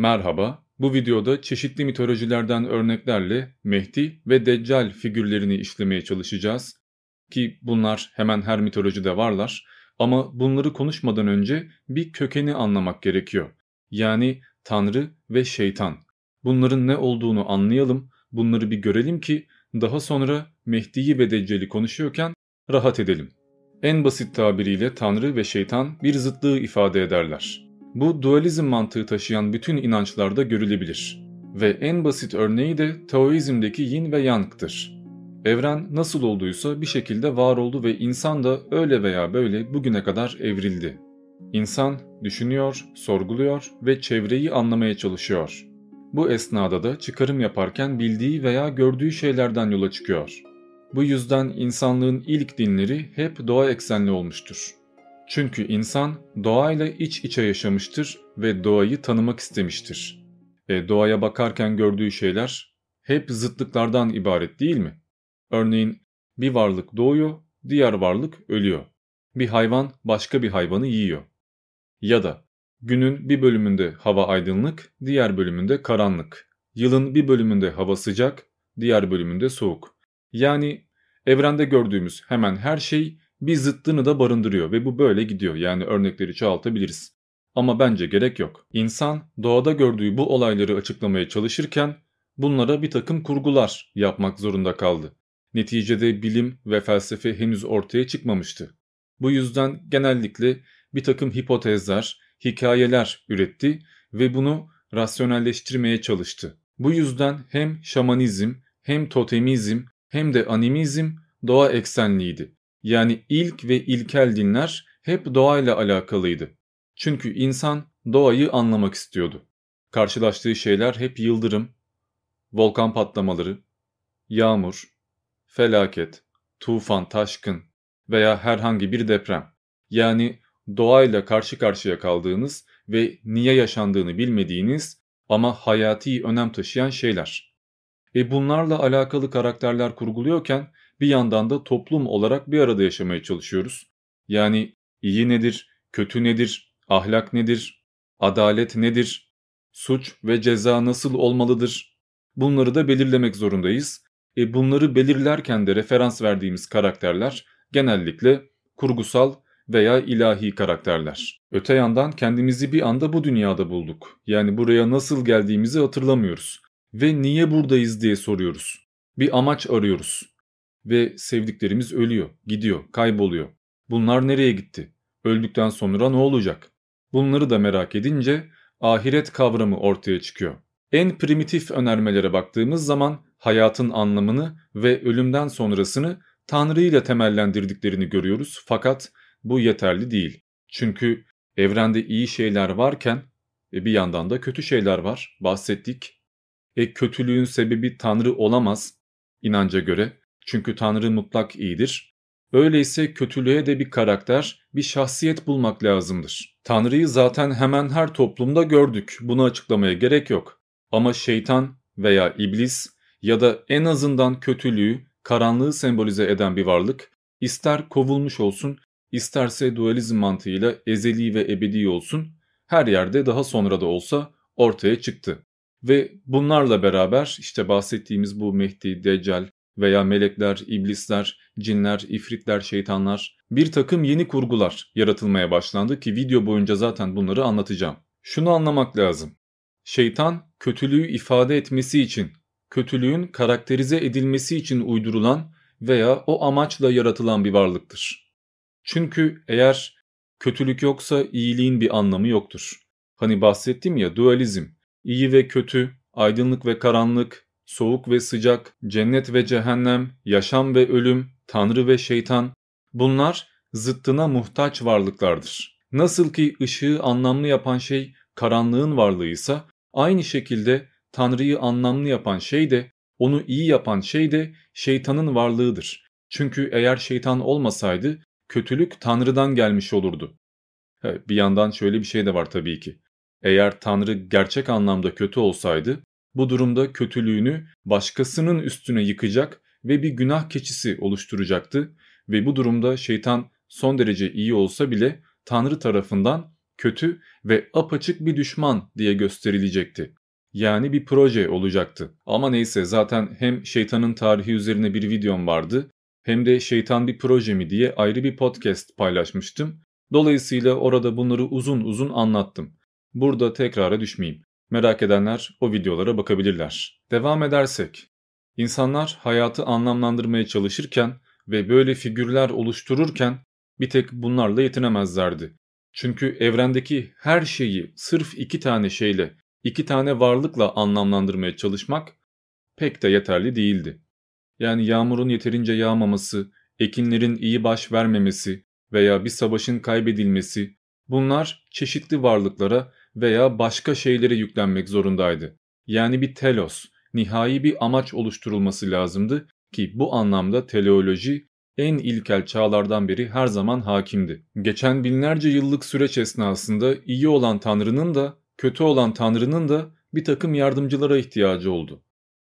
Merhaba, bu videoda çeşitli mitolojilerden örneklerle Mehdi ve Deccal figürlerini işlemeye çalışacağız. Ki bunlar hemen her mitolojide varlar ama bunları konuşmadan önce bir kökeni anlamak gerekiyor. Yani Tanrı ve şeytan. Bunların ne olduğunu anlayalım, bunları bir görelim ki daha sonra Mehdi'yi ve Deccal'i konuşuyorken rahat edelim. En basit tabiriyle Tanrı ve şeytan bir zıtlığı ifade ederler. Bu dualizm mantığı taşıyan bütün inançlarda görülebilir. Ve en basit örneği de Taoizm'deki yin ve yang'tır. Evren nasıl olduysa bir şekilde var oldu ve insan da öyle veya böyle bugüne kadar evrildi. İnsan düşünüyor, sorguluyor ve çevreyi anlamaya çalışıyor. Bu esnada da çıkarım yaparken bildiği veya gördüğü şeylerden yola çıkıyor. Bu yüzden insanlığın ilk dinleri hep doğa eksenli olmuştur. Çünkü insan doğayla iç içe yaşamıştır ve doğayı tanımak istemiştir. E doğaya bakarken gördüğü şeyler hep zıtlıklardan ibaret değil mi? Örneğin bir varlık doğuyor, diğer varlık ölüyor. Bir hayvan başka bir hayvanı yiyor. Ya da günün bir bölümünde hava aydınlık, diğer bölümünde karanlık. Yılın bir bölümünde hava sıcak, diğer bölümünde soğuk. Yani evrende gördüğümüz hemen her şey bir zıttını da barındırıyor ve bu böyle gidiyor. Yani örnekleri çoğaltabiliriz. Ama bence gerek yok. İnsan doğada gördüğü bu olayları açıklamaya çalışırken bunlara bir takım kurgular yapmak zorunda kaldı. Neticede bilim ve felsefe henüz ortaya çıkmamıştı. Bu yüzden genellikle bir takım hipotezler, hikayeler üretti ve bunu rasyonelleştirmeye çalıştı. Bu yüzden hem şamanizm, hem totemizm, hem de animizm doğa eksenliydi. Yani ilk ve ilkel dinler hep doğayla alakalıydı. Çünkü insan doğayı anlamak istiyordu. Karşılaştığı şeyler hep yıldırım, volkan patlamaları, yağmur, felaket, tufan, taşkın veya herhangi bir deprem. Yani doğayla karşı karşıya kaldığınız ve niye yaşandığını bilmediğiniz ama hayati önem taşıyan şeyler. E bunlarla alakalı karakterler kurguluyorken bir yandan da toplum olarak bir arada yaşamaya çalışıyoruz. Yani iyi nedir, kötü nedir, ahlak nedir, adalet nedir, suç ve ceza nasıl olmalıdır? Bunları da belirlemek zorundayız. E bunları belirlerken de referans verdiğimiz karakterler genellikle kurgusal veya ilahi karakterler. Öte yandan kendimizi bir anda bu dünyada bulduk. Yani buraya nasıl geldiğimizi hatırlamıyoruz. Ve niye buradayız diye soruyoruz. Bir amaç arıyoruz ve sevdiklerimiz ölüyor, gidiyor, kayboluyor. Bunlar nereye gitti? Öldükten sonra ne olacak? Bunları da merak edince ahiret kavramı ortaya çıkıyor. En primitif önermelere baktığımız zaman hayatın anlamını ve ölümden sonrasını Tanrı ile temellendirdiklerini görüyoruz fakat bu yeterli değil. Çünkü evrende iyi şeyler varken e bir yandan da kötü şeyler var bahsettik. E kötülüğün sebebi Tanrı olamaz inanca göre çünkü Tanrı mutlak iyidir. Öyleyse kötülüğe de bir karakter, bir şahsiyet bulmak lazımdır. Tanrı'yı zaten hemen her toplumda gördük. Bunu açıklamaya gerek yok. Ama şeytan veya iblis ya da en azından kötülüğü, karanlığı sembolize eden bir varlık ister kovulmuş olsun, isterse dualizm mantığıyla ezeli ve ebedi olsun, her yerde daha sonra da olsa ortaya çıktı. Ve bunlarla beraber işte bahsettiğimiz bu Mehdi, Deccal, veya melekler, iblisler, cinler, ifritler, şeytanlar bir takım yeni kurgular yaratılmaya başlandı ki video boyunca zaten bunları anlatacağım. Şunu anlamak lazım. Şeytan kötülüğü ifade etmesi için, kötülüğün karakterize edilmesi için uydurulan veya o amaçla yaratılan bir varlıktır. Çünkü eğer kötülük yoksa iyiliğin bir anlamı yoktur. Hani bahsettim ya dualizm, iyi ve kötü, aydınlık ve karanlık, soğuk ve sıcak, cennet ve cehennem, yaşam ve ölüm, tanrı ve şeytan bunlar zıttına muhtaç varlıklardır. Nasıl ki ışığı anlamlı yapan şey karanlığın varlığıysa aynı şekilde tanrıyı anlamlı yapan şey de onu iyi yapan şey de şeytanın varlığıdır. Çünkü eğer şeytan olmasaydı kötülük tanrıdan gelmiş olurdu. Bir yandan şöyle bir şey de var tabii ki. Eğer tanrı gerçek anlamda kötü olsaydı bu durumda kötülüğünü başkasının üstüne yıkacak ve bir günah keçisi oluşturacaktı ve bu durumda şeytan son derece iyi olsa bile Tanrı tarafından kötü ve apaçık bir düşman diye gösterilecekti. Yani bir proje olacaktı. Ama neyse zaten hem şeytanın tarihi üzerine bir videom vardı hem de şeytan bir proje mi diye ayrı bir podcast paylaşmıştım. Dolayısıyla orada bunları uzun uzun anlattım. Burada tekrara düşmeyeyim. Merak edenler o videolara bakabilirler. Devam edersek. İnsanlar hayatı anlamlandırmaya çalışırken ve böyle figürler oluştururken bir tek bunlarla yetinemezlerdi. Çünkü evrendeki her şeyi sırf iki tane şeyle, iki tane varlıkla anlamlandırmaya çalışmak pek de yeterli değildi. Yani yağmurun yeterince yağmaması, ekinlerin iyi baş vermemesi veya bir savaşın kaybedilmesi bunlar çeşitli varlıklara veya başka şeylere yüklenmek zorundaydı. Yani bir telos, nihai bir amaç oluşturulması lazımdı ki bu anlamda teleoloji en ilkel çağlardan beri her zaman hakimdi. Geçen binlerce yıllık süreç esnasında iyi olan Tanrı'nın da kötü olan Tanrı'nın da bir takım yardımcılara ihtiyacı oldu.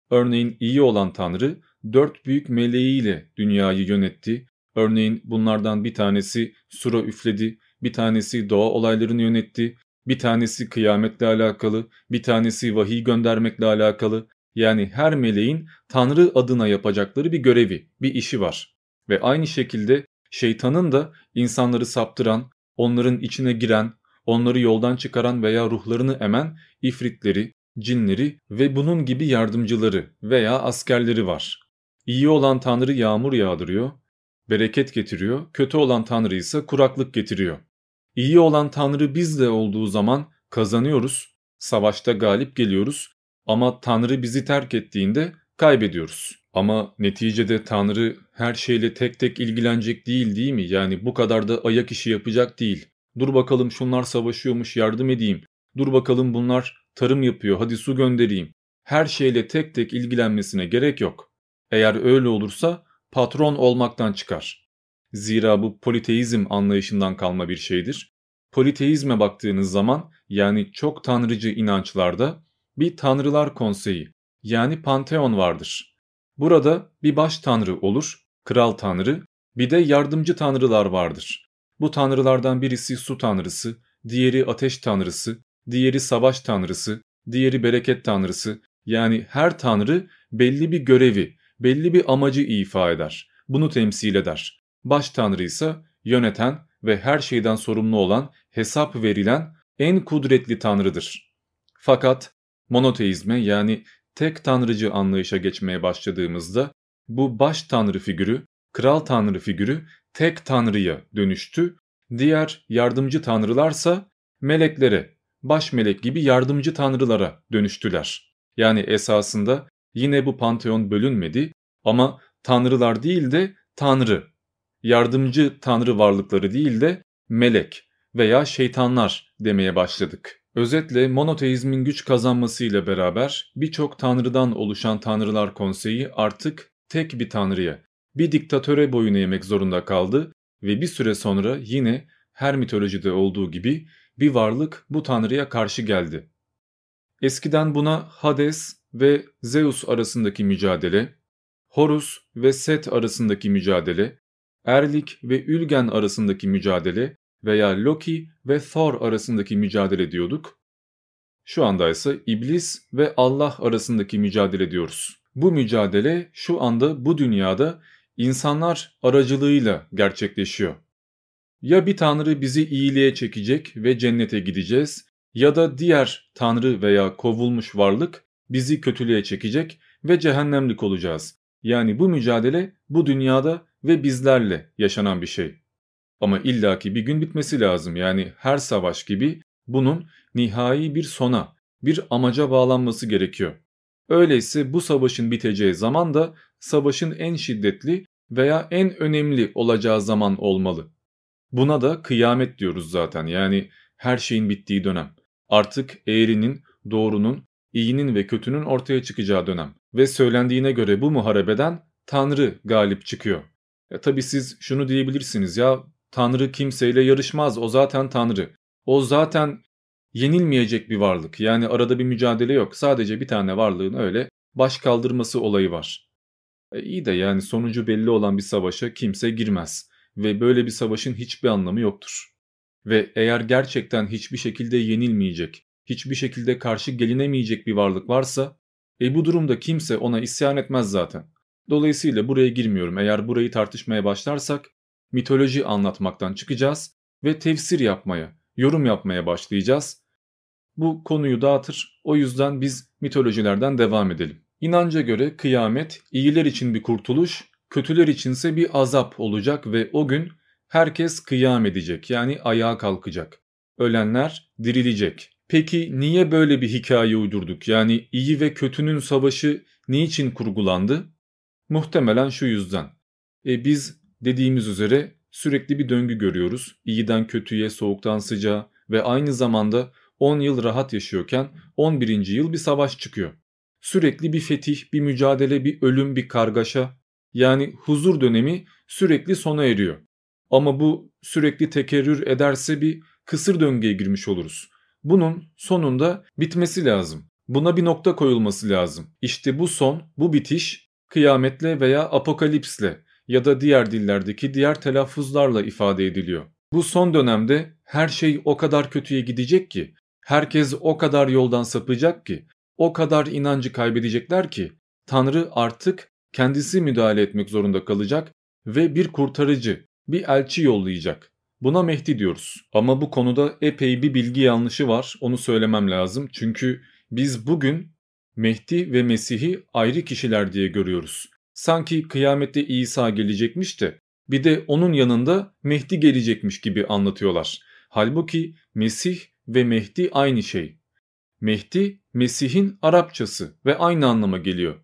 Örneğin iyi olan Tanrı dört büyük meleğiyle dünyayı yönetti. Örneğin bunlardan bir tanesi sura üfledi, bir tanesi doğa olaylarını yönetti, bir tanesi kıyametle alakalı, bir tanesi vahiy göndermekle alakalı. Yani her meleğin Tanrı adına yapacakları bir görevi, bir işi var. Ve aynı şekilde şeytanın da insanları saptıran, onların içine giren, onları yoldan çıkaran veya ruhlarını emen ifritleri, cinleri ve bunun gibi yardımcıları veya askerleri var. İyi olan Tanrı yağmur yağdırıyor, bereket getiriyor, kötü olan Tanrı ise kuraklık getiriyor. İyi olan Tanrı bizle olduğu zaman kazanıyoruz, savaşta galip geliyoruz ama Tanrı bizi terk ettiğinde kaybediyoruz. Ama neticede Tanrı her şeyle tek tek ilgilenecek değil değil mi? Yani bu kadar da ayak işi yapacak değil. Dur bakalım şunlar savaşıyormuş yardım edeyim. Dur bakalım bunlar tarım yapıyor hadi su göndereyim. Her şeyle tek tek ilgilenmesine gerek yok. Eğer öyle olursa patron olmaktan çıkar. Zira bu politeizm anlayışından kalma bir şeydir. Politeizme baktığınız zaman yani çok tanrıcı inançlarda bir tanrılar konseyi yani panteon vardır. Burada bir baş tanrı olur, kral tanrı, bir de yardımcı tanrılar vardır. Bu tanrılardan birisi su tanrısı, diğeri ateş tanrısı, diğeri savaş tanrısı, diğeri bereket tanrısı. Yani her tanrı belli bir görevi, belli bir amacı ifa eder. Bunu temsil eder. Baş tanrı ise yöneten ve her şeyden sorumlu olan, hesap verilen en kudretli tanrıdır. Fakat monoteizme yani tek tanrıcı anlayışa geçmeye başladığımızda bu baş tanrı figürü, kral tanrı figürü tek tanrıya dönüştü. Diğer yardımcı tanrılarsa meleklere, baş melek gibi yardımcı tanrılara dönüştüler. Yani esasında yine bu panteon bölünmedi ama tanrılar değil de tanrı, yardımcı tanrı varlıkları değil de melek veya şeytanlar demeye başladık. Özetle monoteizmin güç kazanmasıyla beraber birçok tanrıdan oluşan tanrılar konseyi artık tek bir tanrıya, bir diktatöre boyun eğmek zorunda kaldı ve bir süre sonra yine her mitolojide olduğu gibi bir varlık bu tanrıya karşı geldi. Eskiden buna Hades ve Zeus arasındaki mücadele, Horus ve Set arasındaki mücadele, Erlik ve Ülgen arasındaki mücadele veya Loki ve Thor arasındaki mücadele diyorduk. Şu anda ise İblis ve Allah arasındaki mücadele diyoruz. Bu mücadele şu anda bu dünyada insanlar aracılığıyla gerçekleşiyor. Ya bir tanrı bizi iyiliğe çekecek ve cennete gideceğiz ya da diğer tanrı veya kovulmuş varlık bizi kötülüğe çekecek ve cehennemlik olacağız. Yani bu mücadele bu dünyada ve bizlerle yaşanan bir şey. Ama illaki bir gün bitmesi lazım. Yani her savaş gibi bunun nihai bir sona, bir amaca bağlanması gerekiyor. Öyleyse bu savaşın biteceği zaman da savaşın en şiddetli veya en önemli olacağı zaman olmalı. Buna da kıyamet diyoruz zaten. Yani her şeyin bittiği dönem. Artık eğrinin, doğrunun, iyinin ve kötünün ortaya çıkacağı dönem. Ve söylendiğine göre bu muharebeden Tanrı galip çıkıyor. E tabi siz şunu diyebilirsiniz ya Tanrı kimseyle yarışmaz o zaten Tanrı. O zaten yenilmeyecek bir varlık yani arada bir mücadele yok sadece bir tane varlığın öyle baş kaldırması olayı var. E iyi de yani sonucu belli olan bir savaşa kimse girmez ve böyle bir savaşın hiçbir anlamı yoktur. ve eğer gerçekten hiçbir şekilde yenilmeyecek, hiçbir şekilde karşı gelinemeyecek bir varlık varsa e bu durumda kimse ona isyan etmez zaten. Dolayısıyla buraya girmiyorum. Eğer burayı tartışmaya başlarsak mitoloji anlatmaktan çıkacağız ve tefsir yapmaya, yorum yapmaya başlayacağız. Bu konuyu dağıtır. O yüzden biz mitolojilerden devam edelim. İnanca göre kıyamet iyiler için bir kurtuluş, kötüler içinse bir azap olacak ve o gün herkes kıyam edecek yani ayağa kalkacak. Ölenler dirilecek. Peki niye böyle bir hikaye uydurduk? Yani iyi ve kötünün savaşı niçin kurgulandı? Muhtemelen şu yüzden. E biz dediğimiz üzere sürekli bir döngü görüyoruz. İyiden kötüye, soğuktan sıcağa ve aynı zamanda 10 yıl rahat yaşıyorken 11. yıl bir savaş çıkıyor. Sürekli bir fetih, bir mücadele, bir ölüm, bir kargaşa. Yani huzur dönemi sürekli sona eriyor. Ama bu sürekli tekerrür ederse bir kısır döngüye girmiş oluruz. Bunun sonunda bitmesi lazım. Buna bir nokta koyulması lazım. İşte bu son, bu bitiş kıyametle veya apokalipsle ya da diğer dillerdeki diğer telaffuzlarla ifade ediliyor. Bu son dönemde her şey o kadar kötüye gidecek ki, herkes o kadar yoldan sapacak ki, o kadar inancı kaybedecekler ki Tanrı artık kendisi müdahale etmek zorunda kalacak ve bir kurtarıcı, bir elçi yollayacak. Buna Mehdi diyoruz. Ama bu konuda epey bir bilgi yanlışı var. Onu söylemem lazım. Çünkü biz bugün Mehdi ve Mesih'i ayrı kişiler diye görüyoruz. Sanki kıyamette İsa gelecekmiş de bir de onun yanında Mehdi gelecekmiş gibi anlatıyorlar. Halbuki Mesih ve Mehdi aynı şey. Mehdi Mesih'in Arapçası ve aynı anlama geliyor.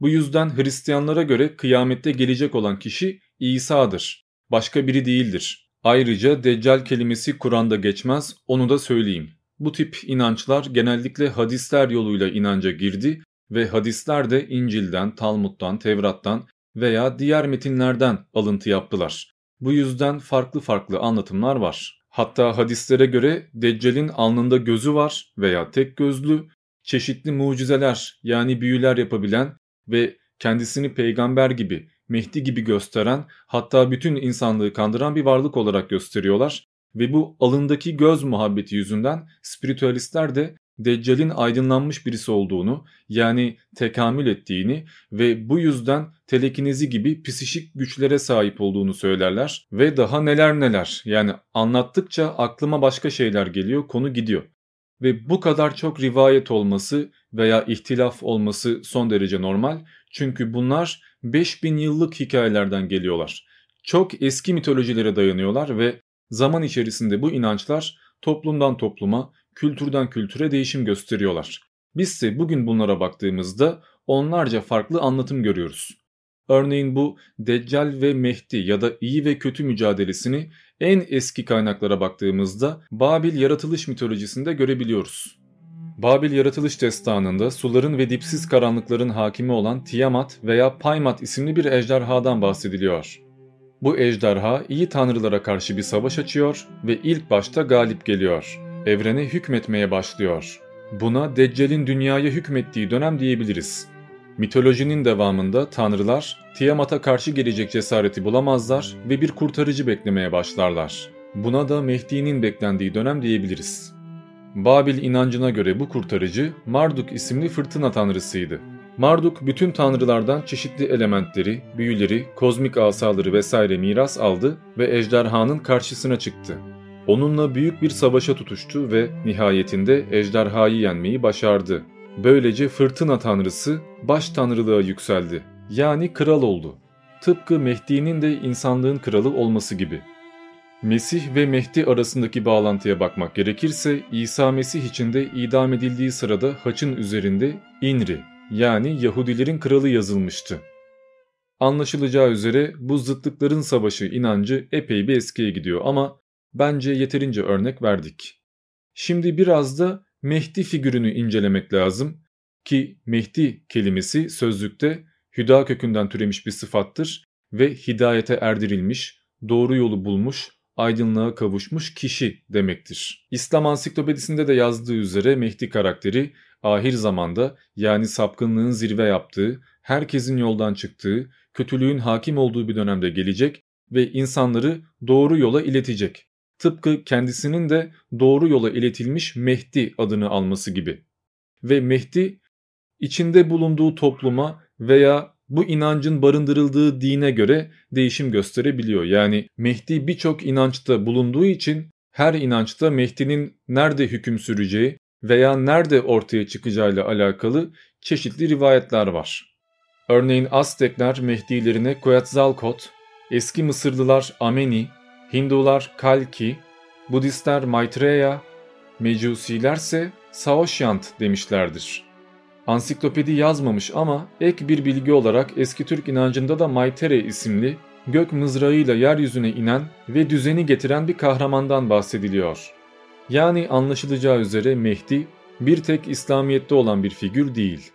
Bu yüzden Hristiyanlara göre kıyamette gelecek olan kişi İsa'dır. Başka biri değildir. Ayrıca Deccal kelimesi Kur'an'da geçmez onu da söyleyeyim. Bu tip inançlar genellikle hadisler yoluyla inanca girdi ve hadisler de İncil'den, Talmud'dan, Tevrat'tan veya diğer metinlerden alıntı yaptılar. Bu yüzden farklı farklı anlatımlar var. Hatta hadislere göre Deccal'in alnında gözü var veya tek gözlü, çeşitli mucizeler yani büyüler yapabilen ve kendisini peygamber gibi, Mehdi gibi gösteren hatta bütün insanlığı kandıran bir varlık olarak gösteriyorlar ve bu alındaki göz muhabbeti yüzünden spiritüalistler de Deccal'in aydınlanmış birisi olduğunu yani tekamül ettiğini ve bu yüzden telekinezi gibi psişik güçlere sahip olduğunu söylerler ve daha neler neler yani anlattıkça aklıma başka şeyler geliyor konu gidiyor. Ve bu kadar çok rivayet olması veya ihtilaf olması son derece normal çünkü bunlar 5000 yıllık hikayelerden geliyorlar. Çok eski mitolojilere dayanıyorlar ve zaman içerisinde bu inançlar toplumdan topluma, kültürden kültüre değişim gösteriyorlar. Biz ise bugün bunlara baktığımızda onlarca farklı anlatım görüyoruz. Örneğin bu Deccal ve Mehdi ya da iyi ve kötü mücadelesini en eski kaynaklara baktığımızda Babil yaratılış mitolojisinde görebiliyoruz. Babil yaratılış destanında suların ve dipsiz karanlıkların hakimi olan Tiamat veya Paymat isimli bir ejderhadan bahsediliyor. Bu ejderha iyi tanrılara karşı bir savaş açıyor ve ilk başta galip geliyor. Evrene hükmetmeye başlıyor. Buna Deccal'in dünyaya hükmettiği dönem diyebiliriz. Mitolojinin devamında tanrılar Tiamat'a karşı gelecek cesareti bulamazlar ve bir kurtarıcı beklemeye başlarlar. Buna da Mehdi'nin beklendiği dönem diyebiliriz. Babil inancına göre bu kurtarıcı Marduk isimli fırtına tanrısıydı. Marduk bütün tanrılardan çeşitli elementleri, büyüleri, kozmik asaları vesaire miras aldı ve ejderhanın karşısına çıktı. Onunla büyük bir savaşa tutuştu ve nihayetinde ejderhayı yenmeyi başardı. Böylece fırtına tanrısı baş tanrılığa yükseldi. Yani kral oldu. Tıpkı Mehdi'nin de insanlığın kralı olması gibi. Mesih ve Mehdi arasındaki bağlantıya bakmak gerekirse İsa Mesih için de idam edildiği sırada haçın üzerinde İnri yani Yahudilerin kralı yazılmıştı. Anlaşılacağı üzere bu zıtlıkların savaşı inancı epey bir eskiye gidiyor ama bence yeterince örnek verdik. Şimdi biraz da Mehdi figürünü incelemek lazım ki Mehdi kelimesi sözlükte hüda kökünden türemiş bir sıfattır ve hidayete erdirilmiş, doğru yolu bulmuş, aydınlığa kavuşmuş kişi demektir. İslam ansiklopedisinde de yazdığı üzere Mehdi karakteri ahir zamanda yani sapkınlığın zirve yaptığı, herkesin yoldan çıktığı, kötülüğün hakim olduğu bir dönemde gelecek ve insanları doğru yola iletecek. tıpkı kendisinin de doğru yola iletilmiş Mehdi adını alması gibi. Ve Mehdi içinde bulunduğu topluma veya bu inancın barındırıldığı dine göre değişim gösterebiliyor. Yani Mehdi birçok inançta bulunduğu için her inançta Mehdi'nin nerede hüküm süreceği veya nerede ortaya çıkacağıyla alakalı çeşitli rivayetler var. Örneğin Aztekler Mehdilerine Quetzalcoatl, eski Mısırlılar Ameni, Hindular Kalki, Budistler Maitreya, Mecusilerse Saoshyant demişlerdir. Ansiklopedi yazmamış ama ek bir bilgi olarak eski Türk inancında da Maitere isimli gök mızrağıyla yeryüzüne inen ve düzeni getiren bir kahramandan bahsediliyor. Yani anlaşılacağı üzere Mehdi bir tek İslamiyet'te olan bir figür değil.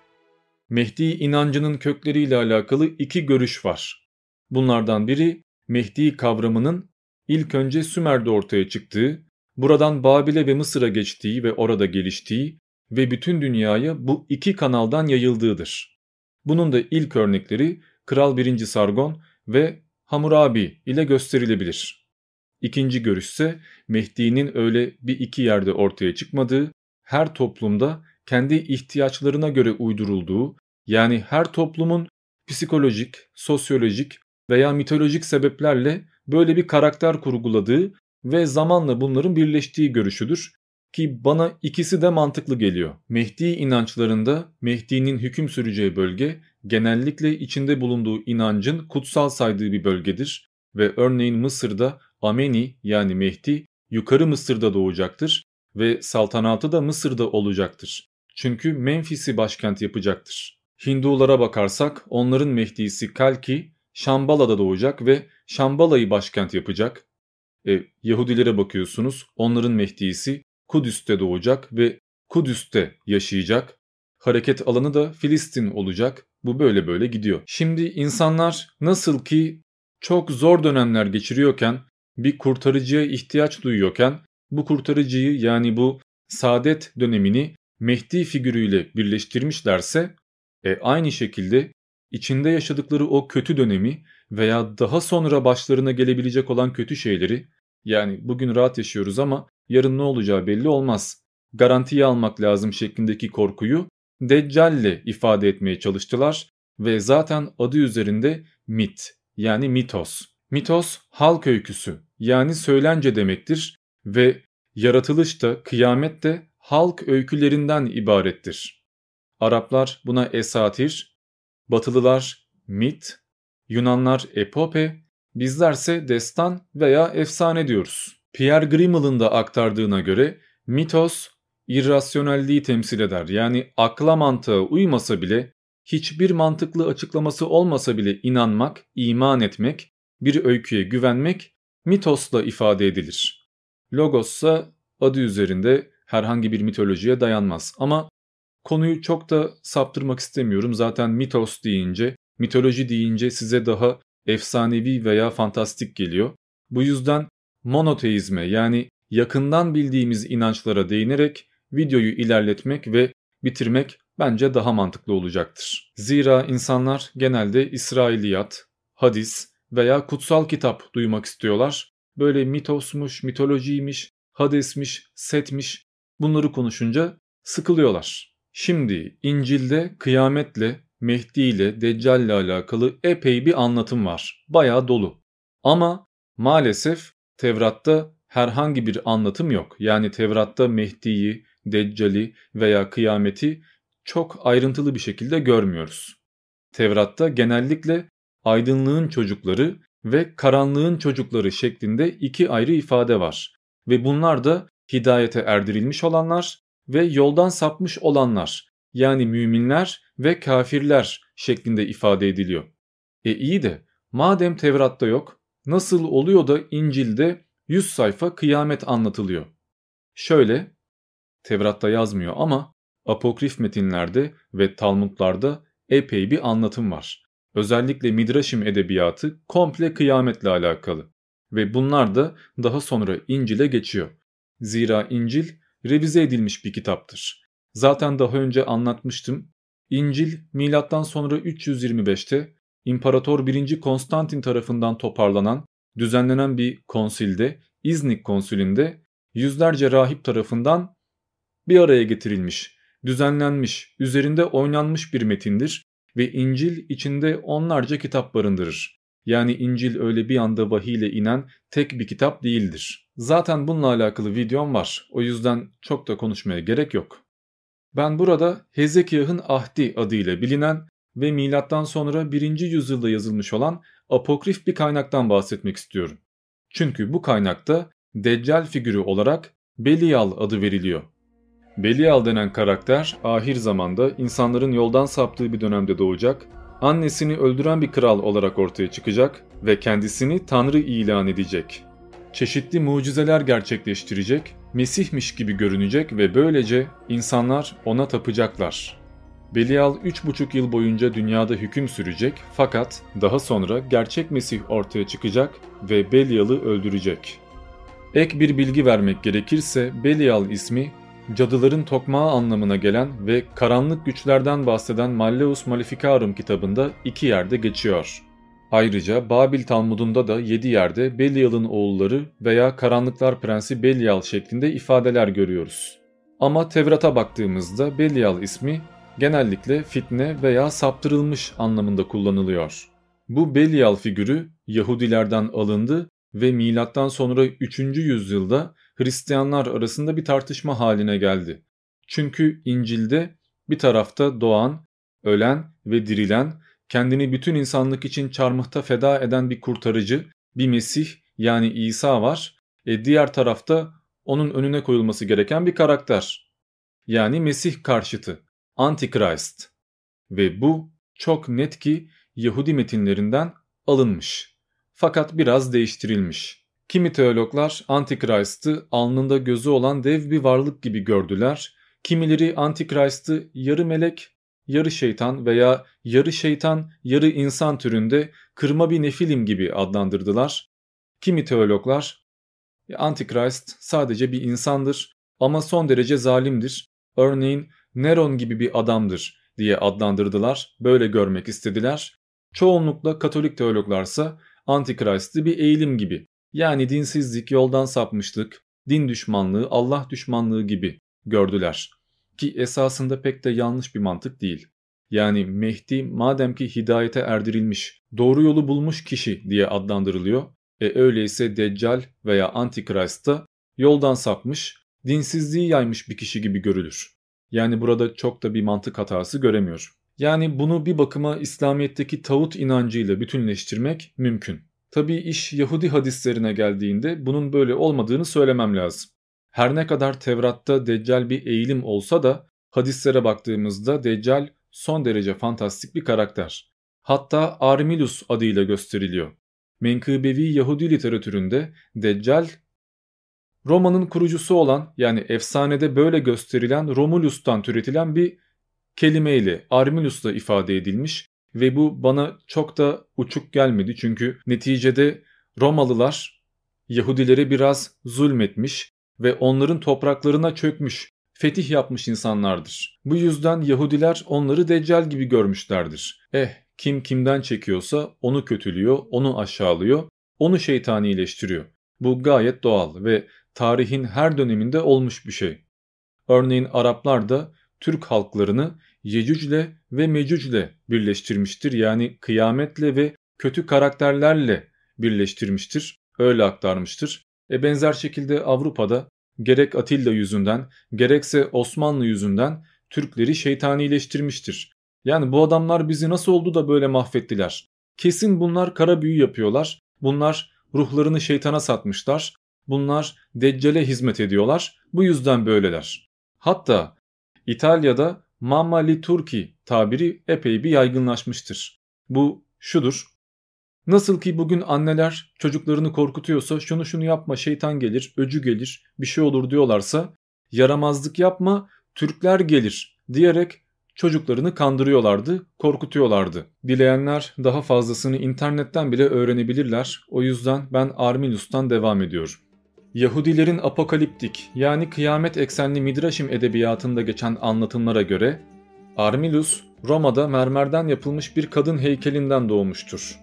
Mehdi inancının kökleriyle alakalı iki görüş var. Bunlardan biri Mehdi kavramının ilk önce Sümer'de ortaya çıktığı, buradan Babil'e ve Mısır'a geçtiği ve orada geliştiği ve bütün dünyaya bu iki kanaldan yayıldığıdır. Bunun da ilk örnekleri Kral 1. Sargon ve Hammurabi ile gösterilebilir. İkinci görüşse Mehdi'nin öyle bir iki yerde ortaya çıkmadığı, her toplumda kendi ihtiyaçlarına göre uydurulduğu, yani her toplumun psikolojik, sosyolojik veya mitolojik sebeplerle böyle bir karakter kurguladığı ve zamanla bunların birleştiği görüşüdür ki bana ikisi de mantıklı geliyor. Mehdi inançlarında Mehdi'nin hüküm süreceği bölge genellikle içinde bulunduğu inancın kutsal saydığı bir bölgedir ve örneğin Mısır'da Ameni yani Mehdi yukarı Mısır'da doğacaktır ve saltanatı da Mısır'da olacaktır. Çünkü Memphis'i başkent yapacaktır. Hindulara bakarsak onların Mehdi'si Kalki Şambala'da doğacak ve Şambala'yı başkent yapacak. E, Yahudilere bakıyorsunuz onların Mehdi'si Kudüs'te doğacak ve Kudüs'te yaşayacak. Hareket alanı da Filistin olacak. Bu böyle böyle gidiyor. Şimdi insanlar nasıl ki çok zor dönemler geçiriyorken, bir kurtarıcıya ihtiyaç duyuyorken bu kurtarıcıyı yani bu saadet dönemini Mehdi figürüyle birleştirmişlerse e, aynı şekilde içinde yaşadıkları o kötü dönemi veya daha sonra başlarına gelebilecek olan kötü şeyleri yani bugün rahat yaşıyoruz ama yarın ne olacağı belli olmaz. Garantiye almak lazım şeklindeki korkuyu Deccalle ifade etmeye çalıştılar ve zaten adı üzerinde mit yani mitos. Mitos halk öyküsü yani söylence demektir ve yaratılış da kıyamet de halk öykülerinden ibarettir. Araplar buna esatir, Batılılar mit, Yunanlar epope, bizlerse destan veya efsane diyoruz. Pierre Grimmel'ın da aktardığına göre mitos irrasyonelliği temsil eder. Yani akla mantığa uymasa bile, hiçbir mantıklı açıklaması olmasa bile inanmak, iman etmek, bir öyküye güvenmek mitosla ifade edilir. Logos ise adı üzerinde herhangi bir mitolojiye dayanmaz. Ama konuyu çok da saptırmak istemiyorum. Zaten mitos deyince, mitoloji deyince size daha efsanevi veya fantastik geliyor. Bu yüzden monoteizme yani yakından bildiğimiz inançlara değinerek videoyu ilerletmek ve bitirmek bence daha mantıklı olacaktır. Zira insanlar genelde İsrailiyat, hadis veya kutsal kitap duymak istiyorlar. Böyle mitosmuş, mitolojiymiş, hadesmiş, setmiş bunları konuşunca sıkılıyorlar. Şimdi İncil'de kıyametle, Mehdi ile, Deccal ile alakalı epey bir anlatım var. Bayağı dolu. Ama maalesef Tevrat'ta herhangi bir anlatım yok. Yani Tevrat'ta Mehdi'yi, Deccali veya kıyameti çok ayrıntılı bir şekilde görmüyoruz. Tevrat'ta genellikle aydınlığın çocukları ve karanlığın çocukları şeklinde iki ayrı ifade var. Ve bunlar da hidayete erdirilmiş olanlar ve yoldan sapmış olanlar yani müminler ve kafirler şeklinde ifade ediliyor. E iyi de madem Tevrat'ta yok nasıl oluyor da İncil'de 100 sayfa kıyamet anlatılıyor? Şöyle Tevrat'ta yazmıyor ama apokrif metinlerde ve Talmudlarda epey bir anlatım var. Özellikle Midraşim edebiyatı komple kıyametle alakalı ve bunlar da daha sonra İncil'e geçiyor. Zira İncil revize edilmiş bir kitaptır. Zaten daha önce anlatmıştım. İncil milattan sonra 325'te İmparator 1. Konstantin tarafından toparlanan, düzenlenen bir konsilde İznik konsülünde yüzlerce rahip tarafından bir araya getirilmiş, düzenlenmiş, üzerinde oynanmış bir metindir ve İncil içinde onlarca kitap barındırır. Yani İncil öyle bir anda vahiy ile inen tek bir kitap değildir. Zaten bununla alakalı videom var. O yüzden çok da konuşmaya gerek yok. Ben burada Hezekiah'ın Ahdi adıyla bilinen ve milattan sonra 1. yüzyılda yazılmış olan apokrif bir kaynaktan bahsetmek istiyorum. Çünkü bu kaynakta Deccal figürü olarak Belial adı veriliyor. Belial denen karakter ahir zamanda insanların yoldan saptığı bir dönemde doğacak, annesini öldüren bir kral olarak ortaya çıkacak ve kendisini tanrı ilan edecek. Çeşitli mucizeler gerçekleştirecek, Mesihmiş gibi görünecek ve böylece insanlar ona tapacaklar. Belial 3,5 yıl boyunca dünyada hüküm sürecek fakat daha sonra gerçek Mesih ortaya çıkacak ve Belial'ı öldürecek. Ek bir bilgi vermek gerekirse Belial ismi cadıların tokmağı anlamına gelen ve karanlık güçlerden bahseden Malleus Maleficarum kitabında iki yerde geçiyor. Ayrıca Babil Talmud'unda da yedi yerde Belial'ın oğulları veya Karanlıklar Prensi Belial şeklinde ifadeler görüyoruz. Ama Tevrat'a baktığımızda Belial ismi genellikle fitne veya saptırılmış anlamında kullanılıyor. Bu Belial figürü Yahudilerden alındı ve milattan sonra 3. yüzyılda Hristiyanlar arasında bir tartışma haline geldi. Çünkü İncil'de bir tarafta doğan, ölen ve dirilen, kendini bütün insanlık için çarmıhta feda eden bir kurtarıcı, bir Mesih yani İsa var. E diğer tarafta onun önüne koyulması gereken bir karakter. Yani Mesih karşıtı, Antichrist. Ve bu çok net ki Yahudi metinlerinden alınmış. Fakat biraz değiştirilmiş. Kimi teologlar Antikrist'ı alnında gözü olan dev bir varlık gibi gördüler. Kimileri Antikrist'ı yarı melek, yarı şeytan veya yarı şeytan, yarı insan türünde kırma bir nefilim gibi adlandırdılar. Kimi teologlar Antikrist sadece bir insandır ama son derece zalimdir. Örneğin Neron gibi bir adamdır diye adlandırdılar. Böyle görmek istediler. Çoğunlukla Katolik teologlarsa Antikrist'i bir eğilim gibi yani dinsizlik, yoldan sapmışlık, din düşmanlığı, Allah düşmanlığı gibi gördüler. Ki esasında pek de yanlış bir mantık değil. Yani Mehdi madem ki hidayete erdirilmiş, doğru yolu bulmuş kişi diye adlandırılıyor. E öyleyse Deccal veya Antikrist da yoldan sapmış, dinsizliği yaymış bir kişi gibi görülür. Yani burada çok da bir mantık hatası göremiyor. Yani bunu bir bakıma İslamiyet'teki tağut inancıyla bütünleştirmek mümkün. Tabii iş Yahudi hadislerine geldiğinde bunun böyle olmadığını söylemem lazım. Her ne kadar Tevrat'ta Deccal bir eğilim olsa da hadislere baktığımızda Deccal son derece fantastik bir karakter. Hatta Armilus adıyla gösteriliyor. Menkıbevi Yahudi literatüründe Deccal Roma'nın kurucusu olan yani efsanede böyle gösterilen Romulus'tan türetilen bir kelimeyle Armilus'la ifade edilmiş ve bu bana çok da uçuk gelmedi çünkü neticede Romalılar Yahudilere biraz zulmetmiş ve onların topraklarına çökmüş, fetih yapmış insanlardır. Bu yüzden Yahudiler onları deccal gibi görmüşlerdir. Eh kim kimden çekiyorsa onu kötülüyor, onu aşağılıyor, onu şeytanileştiriyor. Bu gayet doğal ve tarihin her döneminde olmuş bir şey. Örneğin Araplar da Türk halklarını Yecüc'le ve Mecüc'le birleştirmiştir. Yani kıyametle ve kötü karakterlerle birleştirmiştir. Öyle aktarmıştır. E benzer şekilde Avrupa'da gerek Atilla yüzünden gerekse Osmanlı yüzünden Türkleri şeytanileştirmiştir. Yani bu adamlar bizi nasıl oldu da böyle mahvettiler? Kesin bunlar kara büyü yapıyorlar. Bunlar ruhlarını şeytana satmışlar. Bunlar Deccale hizmet ediyorlar. Bu yüzden böyleler. Hatta İtalya'da Mamma li tabiri epey bir yaygınlaşmıştır. Bu şudur. Nasıl ki bugün anneler çocuklarını korkutuyorsa şunu şunu yapma şeytan gelir, öcü gelir, bir şey olur diyorlarsa yaramazlık yapma Türkler gelir diyerek çocuklarını kandırıyorlardı, korkutuyorlardı. Dileyenler daha fazlasını internetten bile öğrenebilirler. O yüzden ben Arminius'tan devam ediyorum. Yahudilerin apokaliptik yani kıyamet eksenli Midraşim edebiyatında geçen anlatımlara göre Armilus Roma'da mermerden yapılmış bir kadın heykelinden doğmuştur.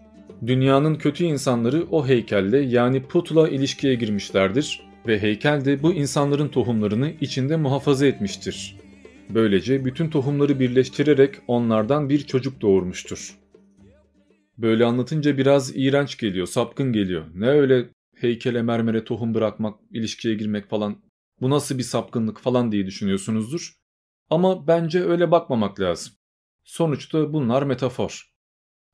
Dünyanın kötü insanları o heykelle yani putla ilişkiye girmişlerdir ve heykel de bu insanların tohumlarını içinde muhafaza etmiştir. Böylece bütün tohumları birleştirerek onlardan bir çocuk doğurmuştur. Böyle anlatınca biraz iğrenç geliyor, sapkın geliyor. Ne öyle heykele mermere tohum bırakmak, ilişkiye girmek falan bu nasıl bir sapkınlık falan diye düşünüyorsunuzdur. Ama bence öyle bakmamak lazım. Sonuçta bunlar metafor.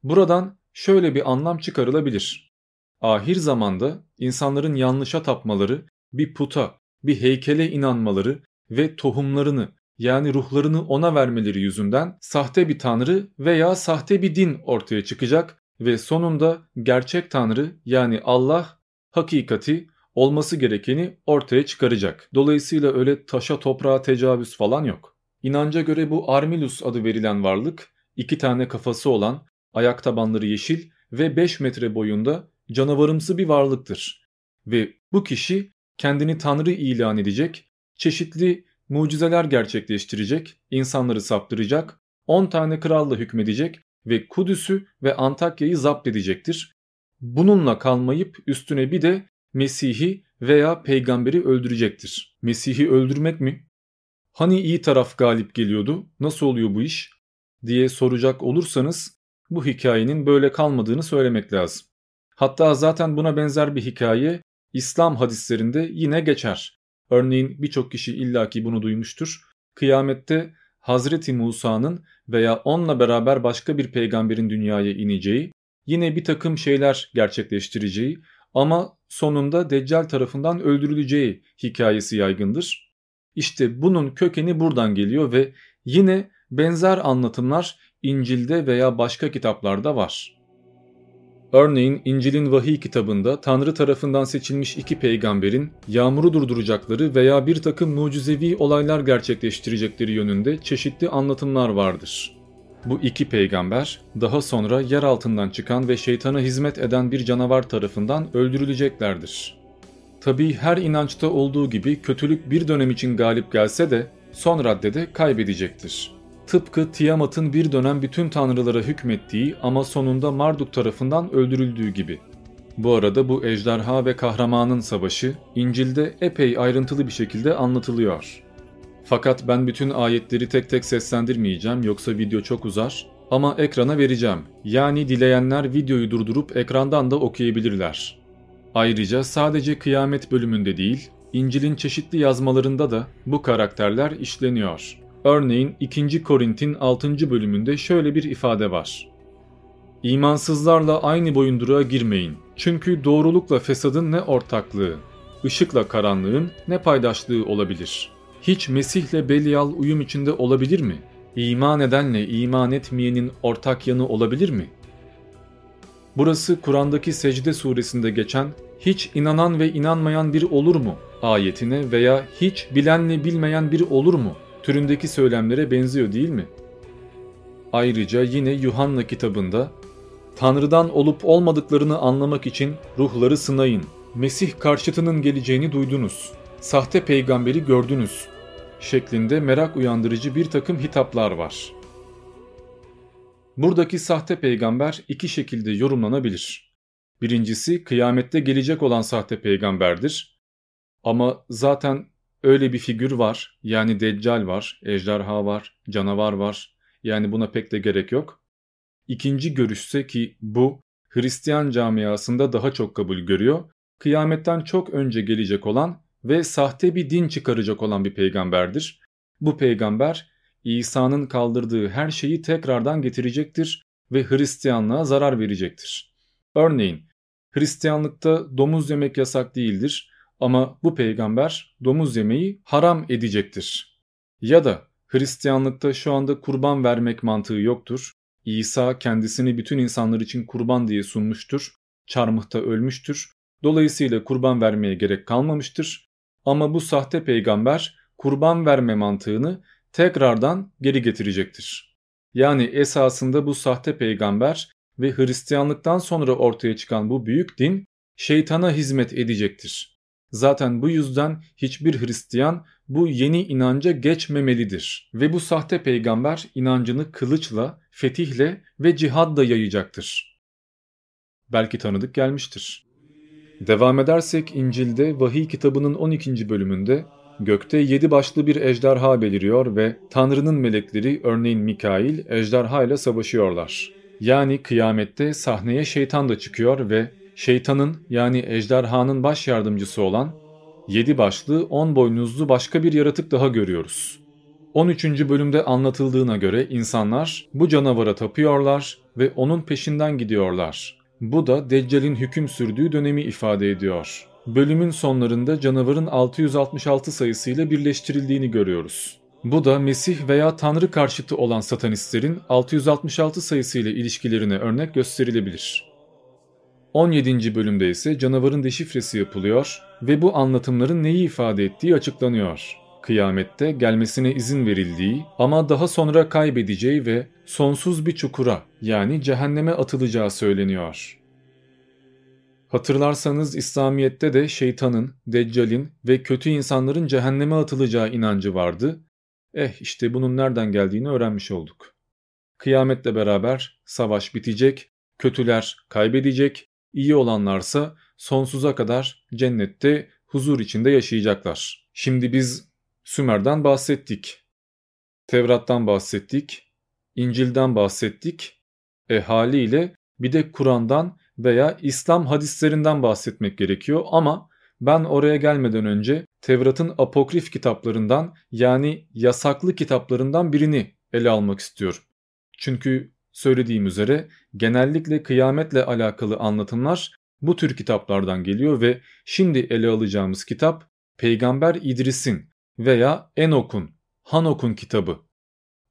Buradan şöyle bir anlam çıkarılabilir. Ahir zamanda insanların yanlışa tapmaları, bir puta, bir heykele inanmaları ve tohumlarını yani ruhlarını ona vermeleri yüzünden sahte bir tanrı veya sahte bir din ortaya çıkacak ve sonunda gerçek tanrı yani Allah hakikati olması gerekeni ortaya çıkaracak. Dolayısıyla öyle taşa toprağa tecavüz falan yok. İnanca göre bu Armilus adı verilen varlık iki tane kafası olan ayak tabanları yeşil ve 5 metre boyunda canavarımsı bir varlıktır. Ve bu kişi kendini tanrı ilan edecek, çeşitli mucizeler gerçekleştirecek, insanları saptıracak, 10 tane kralla hükmedecek ve Kudüs'ü ve Antakya'yı zapt edecektir. Bununla kalmayıp üstüne bir de Mesih'i veya peygamberi öldürecektir. Mesih'i öldürmek mi? Hani iyi taraf galip geliyordu, nasıl oluyor bu iş? diye soracak olursanız bu hikayenin böyle kalmadığını söylemek lazım. Hatta zaten buna benzer bir hikaye İslam hadislerinde yine geçer. Örneğin birçok kişi illaki bunu duymuştur. Kıyamette Hazreti Musa'nın veya onunla beraber başka bir peygamberin dünyaya ineceği, yine bir takım şeyler gerçekleştireceği ama sonunda Deccal tarafından öldürüleceği hikayesi yaygındır. İşte bunun kökeni buradan geliyor ve yine benzer anlatımlar İncil'de veya başka kitaplarda var. Örneğin İncil'in vahiy kitabında Tanrı tarafından seçilmiş iki peygamberin yağmuru durduracakları veya bir takım mucizevi olaylar gerçekleştirecekleri yönünde çeşitli anlatımlar vardır. Bu iki peygamber daha sonra yer altından çıkan ve şeytana hizmet eden bir canavar tarafından öldürüleceklerdir. Tabi her inançta olduğu gibi kötülük bir dönem için galip gelse de son raddede kaybedecektir. Tıpkı Tiamat'ın bir dönem bütün tanrılara hükmettiği ama sonunda Marduk tarafından öldürüldüğü gibi. Bu arada bu ejderha ve kahramanın savaşı İncil'de epey ayrıntılı bir şekilde anlatılıyor. Fakat ben bütün ayetleri tek tek seslendirmeyeceğim yoksa video çok uzar. Ama ekrana vereceğim. Yani dileyenler videoyu durdurup ekrandan da okuyabilirler. Ayrıca sadece kıyamet bölümünde değil, İncil'in çeşitli yazmalarında da bu karakterler işleniyor. Örneğin 2. Korint'in 6. bölümünde şöyle bir ifade var. İmansızlarla aynı boyunduruğa girmeyin. Çünkü doğrulukla fesadın ne ortaklığı, ışıkla karanlığın ne paydaşlığı olabilir. Hiç Mesih'le Belial uyum içinde olabilir mi? İman edenle iman etmeyenin ortak yanı olabilir mi? Burası Kur'an'daki Secde suresinde geçen hiç inanan ve inanmayan bir olur mu ayetine veya hiç bilenle bilmeyen bir olur mu türündeki söylemlere benziyor değil mi? Ayrıca yine Yuhanna kitabında Tanrı'dan olup olmadıklarını anlamak için ruhları sınayın. Mesih karşıtının geleceğini duydunuz. Sahte peygamberi gördünüz. Şeklinde merak uyandırıcı bir takım hitaplar var. Buradaki sahte peygamber iki şekilde yorumlanabilir. Birincisi kıyamette gelecek olan sahte peygamberdir. Ama zaten öyle bir figür var. Yani deccal var, ejderha var, canavar var. Yani buna pek de gerek yok. İkinci görüşse ki bu Hristiyan camiasında daha çok kabul görüyor. Kıyametten çok önce gelecek olan ve sahte bir din çıkaracak olan bir peygamberdir. Bu peygamber İsa'nın kaldırdığı her şeyi tekrardan getirecektir ve Hristiyanlığa zarar verecektir. Örneğin Hristiyanlıkta domuz yemek yasak değildir ama bu peygamber domuz yemeği haram edecektir. Ya da Hristiyanlıkta şu anda kurban vermek mantığı yoktur. İsa kendisini bütün insanlar için kurban diye sunmuştur. Çarmıhta ölmüştür. Dolayısıyla kurban vermeye gerek kalmamıştır. Ama bu sahte peygamber kurban verme mantığını tekrardan geri getirecektir. Yani esasında bu sahte peygamber ve Hristiyanlıktan sonra ortaya çıkan bu büyük din şeytana hizmet edecektir. Zaten bu yüzden hiçbir Hristiyan bu yeni inanca geçmemelidir ve bu sahte peygamber inancını kılıçla, fetihle ve cihadla yayacaktır. belki tanıdık gelmiştir. Devam edersek İncil'de Vahiy kitabının 12. bölümünde gökte yedi başlı bir ejderha beliriyor ve Tanrı'nın melekleri örneğin Mikail ejderha ile savaşıyorlar. Yani kıyamette sahneye şeytan da çıkıyor ve şeytanın yani ejderhanın baş yardımcısı olan yedi başlı on boynuzlu başka bir yaratık daha görüyoruz. 13. bölümde anlatıldığına göre insanlar bu canavara tapıyorlar ve onun peşinden gidiyorlar. Bu da Deccal'in hüküm sürdüğü dönemi ifade ediyor. Bölümün sonlarında canavarın 666 sayısıyla birleştirildiğini görüyoruz. Bu da Mesih veya Tanrı karşıtı olan satanistlerin 666 sayısıyla ilişkilerine örnek gösterilebilir. 17. bölümde ise canavarın deşifresi yapılıyor ve bu anlatımların neyi ifade ettiği açıklanıyor. Kıyamette gelmesine izin verildiği ama daha sonra kaybedeceği ve sonsuz bir çukura yani cehenneme atılacağı söyleniyor. Hatırlarsanız İslamiyet'te de şeytanın, deccalin ve kötü insanların cehenneme atılacağı inancı vardı. Eh işte bunun nereden geldiğini öğrenmiş olduk. Kıyametle beraber savaş bitecek, kötüler kaybedecek, iyi olanlarsa sonsuza kadar cennette huzur içinde yaşayacaklar. Şimdi biz Sümer'den bahsettik. Tevrat'tan bahsettik. İncil'den bahsettik. E haliyle bir de Kur'an'dan veya İslam hadislerinden bahsetmek gerekiyor ama ben oraya gelmeden önce Tevrat'ın apokrif kitaplarından yani yasaklı kitaplarından birini ele almak istiyorum. Çünkü söylediğim üzere genellikle kıyametle alakalı anlatımlar bu tür kitaplardan geliyor ve şimdi ele alacağımız kitap Peygamber İdris'in veya Enok'un, Hanok'un kitabı.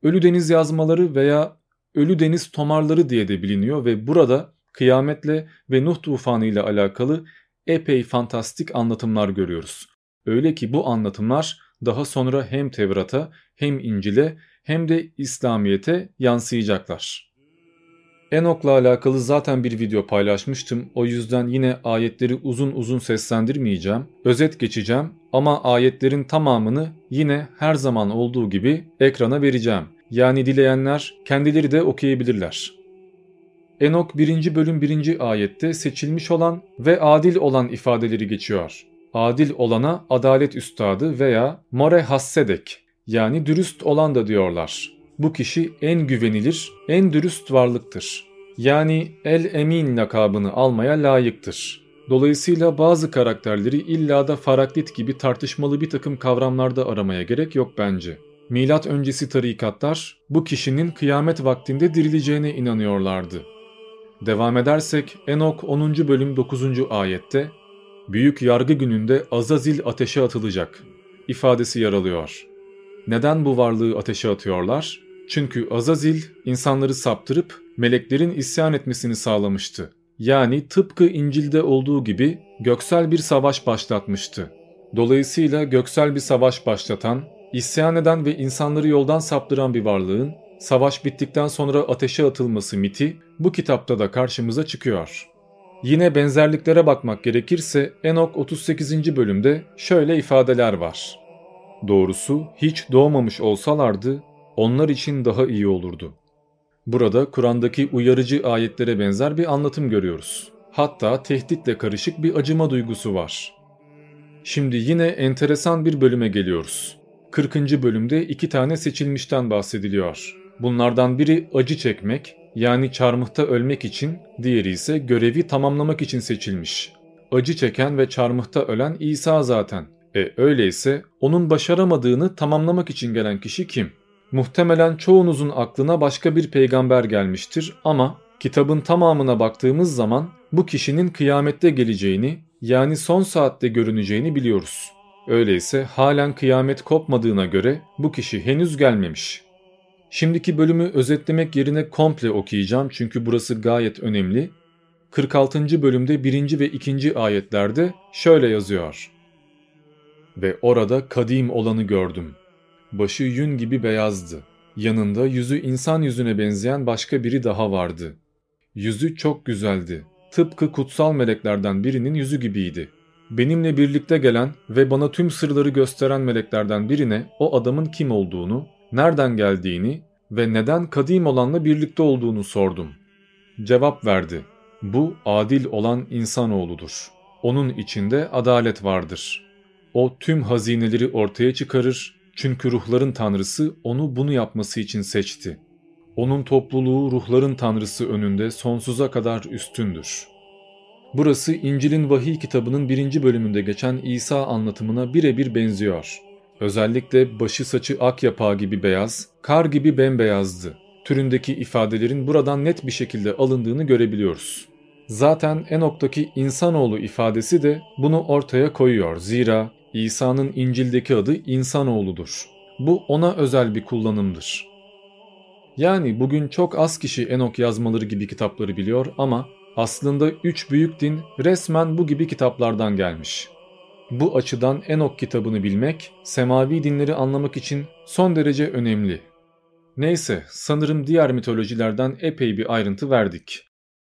Ölü Deniz yazmaları veya Ölü Deniz tomarları diye de biliniyor ve burada kıyametle ve Nuh tufanı ile alakalı epey fantastik anlatımlar görüyoruz. Öyle ki bu anlatımlar daha sonra hem Tevrat'a hem İncil'e hem de İslamiyet'e yansıyacaklar. Enok'la alakalı zaten bir video paylaşmıştım. O yüzden yine ayetleri uzun uzun seslendirmeyeceğim. Özet geçeceğim ama ayetlerin tamamını yine her zaman olduğu gibi ekrana vereceğim. Yani dileyenler kendileri de okuyabilirler. Enok 1. bölüm 1. ayette seçilmiş olan ve adil olan ifadeleri geçiyor. Adil olana adalet üstadı veya more hassedek yani dürüst olan da diyorlar. Bu kişi en güvenilir, en dürüst varlıktır. Yani el emin lakabını almaya layıktır. Dolayısıyla bazı karakterleri illa da faraklit gibi tartışmalı bir takım kavramlarda aramaya gerek yok bence. Milat öncesi tarikatlar bu kişinin kıyamet vaktinde dirileceğine inanıyorlardı. Devam edersek Enok 10. bölüm 9. ayette Büyük yargı gününde Azazil ateşe atılacak ifadesi yer alıyor. Neden bu varlığı ateşe atıyorlar? Çünkü Azazil insanları saptırıp meleklerin isyan etmesini sağlamıştı. Yani tıpkı İncil'de olduğu gibi göksel bir savaş başlatmıştı. Dolayısıyla göksel bir savaş başlatan, isyan eden ve insanları yoldan saptıran bir varlığın savaş bittikten sonra ateşe atılması miti bu kitapta da karşımıza çıkıyor. Yine benzerliklere bakmak gerekirse Enok 38. bölümde şöyle ifadeler var. Doğrusu hiç doğmamış olsalardı onlar için daha iyi olurdu. Burada Kur'an'daki uyarıcı ayetlere benzer bir anlatım görüyoruz. Hatta tehditle karışık bir acıma duygusu var. Şimdi yine enteresan bir bölüme geliyoruz. 40. bölümde iki tane seçilmişten bahsediliyor. Bunlardan biri acı çekmek yani çarmıhta ölmek için, diğeri ise görevi tamamlamak için seçilmiş. Acı çeken ve çarmıhta ölen İsa zaten. E öyleyse onun başaramadığını tamamlamak için gelen kişi kim? Muhtemelen çoğunuzun aklına başka bir peygamber gelmiştir ama kitabın tamamına baktığımız zaman bu kişinin kıyamette geleceğini yani son saatte görüneceğini biliyoruz. Öyleyse halen kıyamet kopmadığına göre bu kişi henüz gelmemiş. Şimdiki bölümü özetlemek yerine komple okuyacağım çünkü burası gayet önemli. 46. bölümde 1. ve 2. ayetlerde şöyle yazıyor. Ve orada kadim olanı gördüm. Başı yün gibi beyazdı. Yanında yüzü insan yüzüne benzeyen başka biri daha vardı. Yüzü çok güzeldi. Tıpkı kutsal meleklerden birinin yüzü gibiydi. Benimle birlikte gelen ve bana tüm sırları gösteren meleklerden birine o adamın kim olduğunu, nereden geldiğini ve neden kadim olanla birlikte olduğunu sordum. Cevap verdi. Bu adil olan insanoğludur. Onun içinde adalet vardır. O tüm hazineleri ortaya çıkarır çünkü ruhların tanrısı onu bunu yapması için seçti. Onun topluluğu ruhların tanrısı önünde sonsuza kadar üstündür. Burası İncil'in vahiy kitabının birinci bölümünde geçen İsa anlatımına birebir benziyor. Özellikle başı saçı ak yapağı gibi beyaz, kar gibi bembeyazdı. Türündeki ifadelerin buradan net bir şekilde alındığını görebiliyoruz. Zaten Enok'taki insanoğlu ifadesi de bunu ortaya koyuyor. Zira İsa'nın İncil'deki adı insanoğludur. Bu ona özel bir kullanımdır. Yani bugün çok az kişi Enok yazmaları gibi kitapları biliyor ama aslında üç büyük din resmen bu gibi kitaplardan gelmiş. Bu açıdan Enok kitabını bilmek, semavi dinleri anlamak için son derece önemli. Neyse, sanırım diğer mitolojilerden epey bir ayrıntı verdik.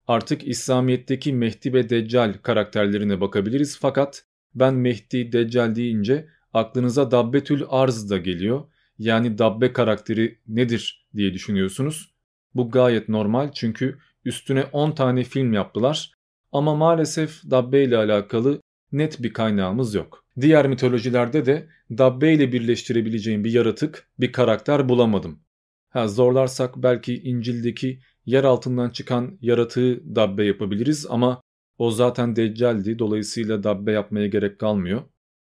Artık İslamiyet'teki Mehdi ve Deccal karakterlerine bakabiliriz fakat ben Mehdi, Deccal deyince aklınıza Dabbetül Arz da geliyor. Yani Dabbe karakteri nedir diye düşünüyorsunuz. Bu gayet normal çünkü üstüne 10 tane film yaptılar ama maalesef Dabbe ile alakalı net bir kaynağımız yok. Diğer mitolojilerde de Dabbe ile birleştirebileceğim bir yaratık, bir karakter bulamadım. Ha, zorlarsak belki İncil'deki yer altından çıkan yaratığı Dabbe yapabiliriz ama o zaten Deccal'di dolayısıyla Dabbe yapmaya gerek kalmıyor.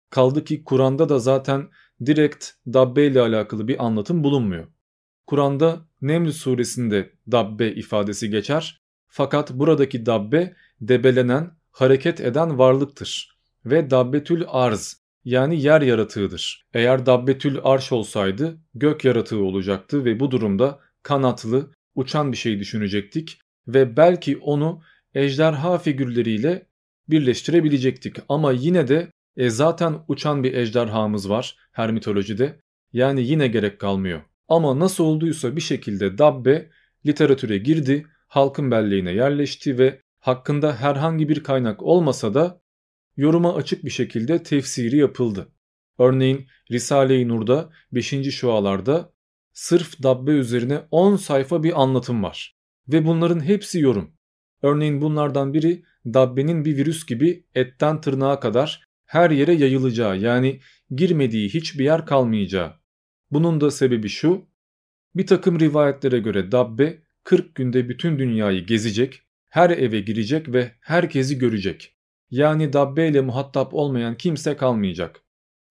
Kaldı ki Kur'an'da da zaten direkt Dabbe ile alakalı bir anlatım bulunmuyor. Kur'an'da Neml suresinde Dabbe ifadesi geçer fakat buradaki Dabbe debelenen, hareket eden varlıktır ve Dabbetül Arz yani yer yaratığıdır. Eğer Dabbetül Arş olsaydı gök yaratığı olacaktı ve bu durumda kanatlı, uçan bir şey düşünecektik ve belki onu ejderha figürleriyle birleştirebilecektik. Ama yine de e, zaten uçan bir ejderhamız var her mitolojide. Yani yine gerek kalmıyor. Ama nasıl olduysa bir şekilde Dabbe literatüre girdi, halkın belleğine yerleşti ve hakkında herhangi bir kaynak olmasa da yoruma açık bir şekilde tefsiri yapıldı. Örneğin Risale-i Nur'da 5. şualarda sırf Dabbe üzerine 10 sayfa bir anlatım var. Ve bunların hepsi yorum. Örneğin bunlardan biri Dabbe'nin bir virüs gibi etten tırnağa kadar her yere yayılacağı yani girmediği hiçbir yer kalmayacağı. Bunun da sebebi şu, bir takım rivayetlere göre Dabbe 40 günde bütün dünyayı gezecek, her eve girecek ve herkesi görecek. Yani Dabbe ile muhatap olmayan kimse kalmayacak.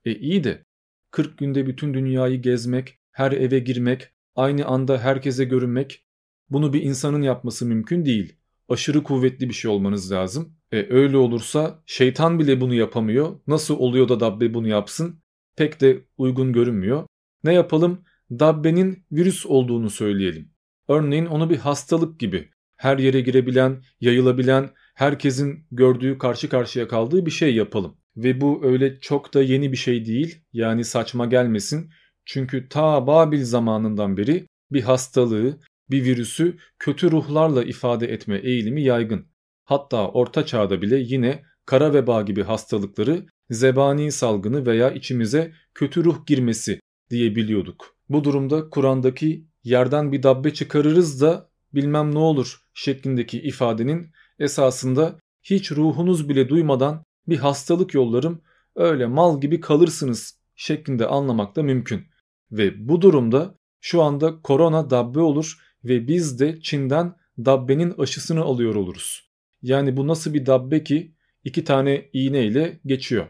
E iyi de 40 günde bütün dünyayı gezmek, her eve girmek, aynı anda herkese görünmek bunu bir insanın yapması mümkün değil. Aşırı kuvvetli bir şey olmanız lazım. E öyle olursa şeytan bile bunu yapamıyor. Nasıl oluyor da Dabbe bunu yapsın? Pek de uygun görünmüyor. Ne yapalım? Dabbe'nin virüs olduğunu söyleyelim. Örneğin onu bir hastalık gibi her yere girebilen, yayılabilen, herkesin gördüğü karşı karşıya kaldığı bir şey yapalım. Ve bu öyle çok da yeni bir şey değil. Yani saçma gelmesin. Çünkü ta Babil zamanından beri bir hastalığı, bir virüsü kötü ruhlarla ifade etme eğilimi yaygın. Hatta orta çağda bile yine kara veba gibi hastalıkları zebani salgını veya içimize kötü ruh girmesi diye biliyorduk. Bu durumda Kur'an'daki yerden bir dabbe çıkarırız da bilmem ne olur şeklindeki ifadenin esasında hiç ruhunuz bile duymadan bir hastalık yollarım öyle mal gibi kalırsınız şeklinde anlamak da mümkün. Ve bu durumda şu anda korona dabbe olur ve biz de Çin'den dabbenin aşısını alıyor oluruz. Yani bu nasıl bir dabbe ki iki tane iğne ile geçiyor.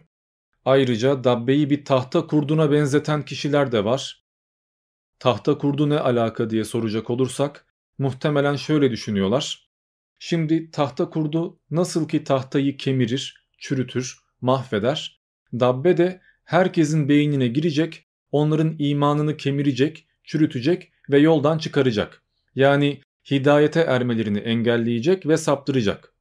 Ayrıca dabbeyi bir tahta kurduna benzeten kişiler de var. Tahta kurdu ne alaka diye soracak olursak muhtemelen şöyle düşünüyorlar. Şimdi tahta kurdu nasıl ki tahtayı kemirir, çürütür, mahveder. Dabbe de herkesin beynine girecek, onların imanını kemirecek, çürütecek ve yoldan çıkaracak. Yani hidayete ermelerini engelleyecek ve saptıracak.